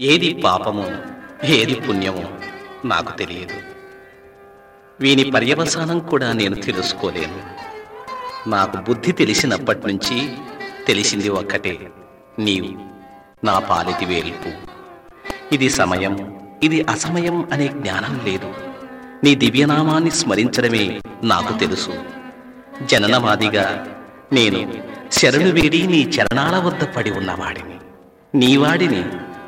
ఏది పాపము ఏది పుణ్యము నాకు తెలియదు. వీని పర్యవసానం కూడా నేను తెలుసుకోలేను. నాకు బుద్ధి తెలిసినప్పటి నుంచి తెలిసింది ఒక్కటే నీవు నా పాలిటి వేల్పు. ఇది సమయం ఇది అసమయం అనే జ్ఞానం లేదు. నీ దివ్యనామాన్ని స్మరించడమే నాకు తెలుసు. జననవాదిగా నేను శరణు వేడి నీ చరణాల వద్ద పడి ఉన్నవాడిని. నీవాడిని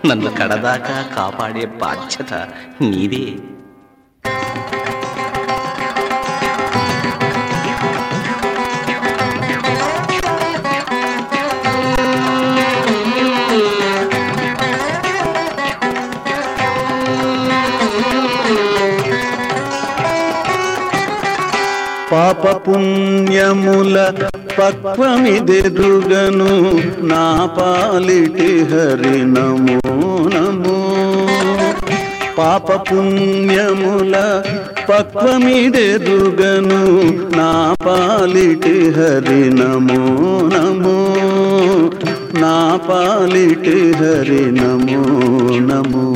నన్ను కడదాకా కాపాడే బాధ్యత నీదే. పాప పుణ్యముల పక్వమిదెరుగను నా పాలిటి హరి నమో నమో పాప పుణ్యముల పక్వమిదెరుగను నా పాలిటి హరి నమో నమో నా పాలిటి హరి నమో నమో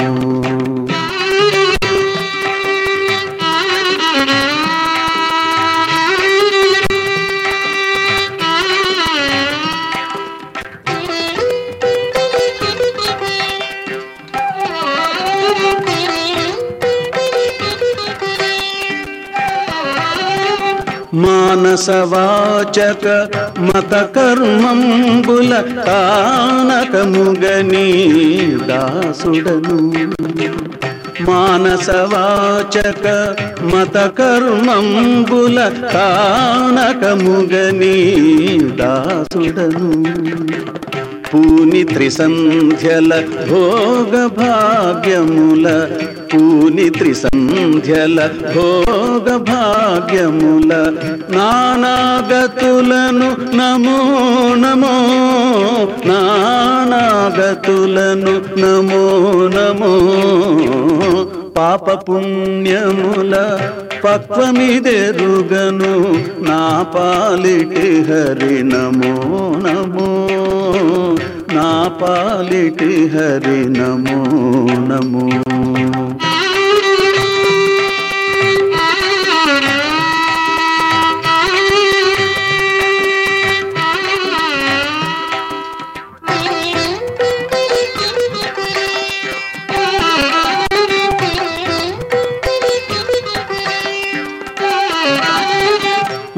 మానసవాచక మత కర్మంబుల కానకముగని దాసుడను. మానసవాచక మత కర్మంబుల కానకముగని దాసుడను. పూని త్రిసంధ్యల భోగ భాగ్యముల పూని త్రిసంధ్యల భోగ భాగ్యముల నానాగతులను నమో నమో నానాగతులను నమో నమో పాప పుణ్యముల పక్వమిదెరుగను నా పాలిటి హరి నమో నమో నా పాలిటి హరి నమో నమో.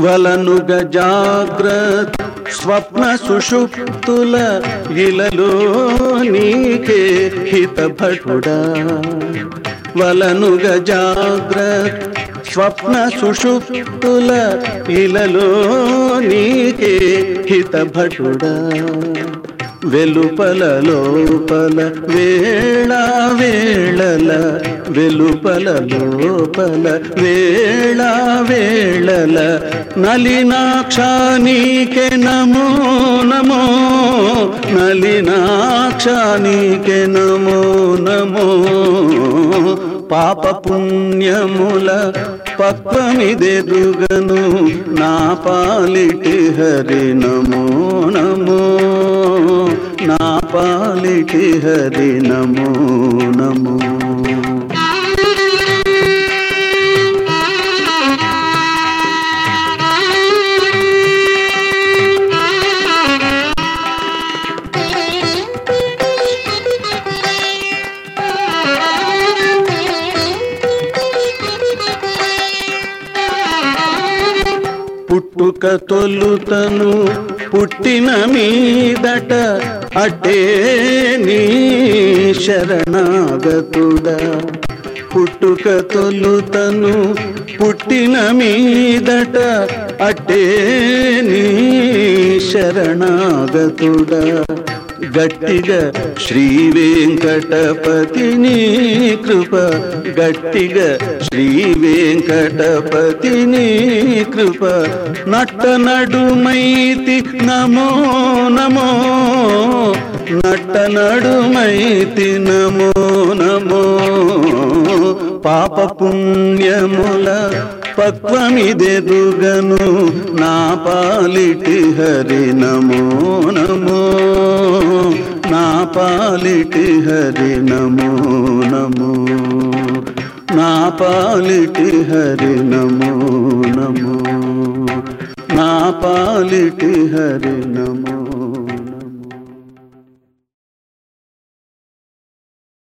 వలనుగ జాగ్రత్త స్వప్న సుషుప్తుల ఇలలో నీకే హితభటుడా. వలనుగ జాగ్రత్త స్వప్న సుషుప్తుల ఇలలో నీకే హితభటుడా. వెలుపల లోపల వేళ వేళల వెలుపల లోపల వేళ వేళల నలినాక్షానికే నమో నమో నలినాక్షానికే నమో నమో. పాప పుణ్యముల పక్వమిదెరుగను నా పాలిటి హరి నమో నమో. నా పాలిటి హరి నమో నమో. పుట్టుక తొలుతను పుట్టిన మీదట అటే నీ శరణాగతుడా. పుట్టుక తొలుతను పుట్టిన మీదట అటే నీ శరణాగతుడా. గట్టిగా శ్రీ వెంకటపతిని కృప. గట్టిగా శ్రీ వెంకటపతిని కృప. నట్ట నడుమైతి నమో నమో. నట్ట నడుమైతి నమో నమో. పాప పుణ్యముల పక్వమిదెరుగను నా పాలిటి హరి నమో నమో. పాలిటి హరి నమో నమో. నా పాలిటి హరి నమో నమో. నా పాలిటి హరి నమో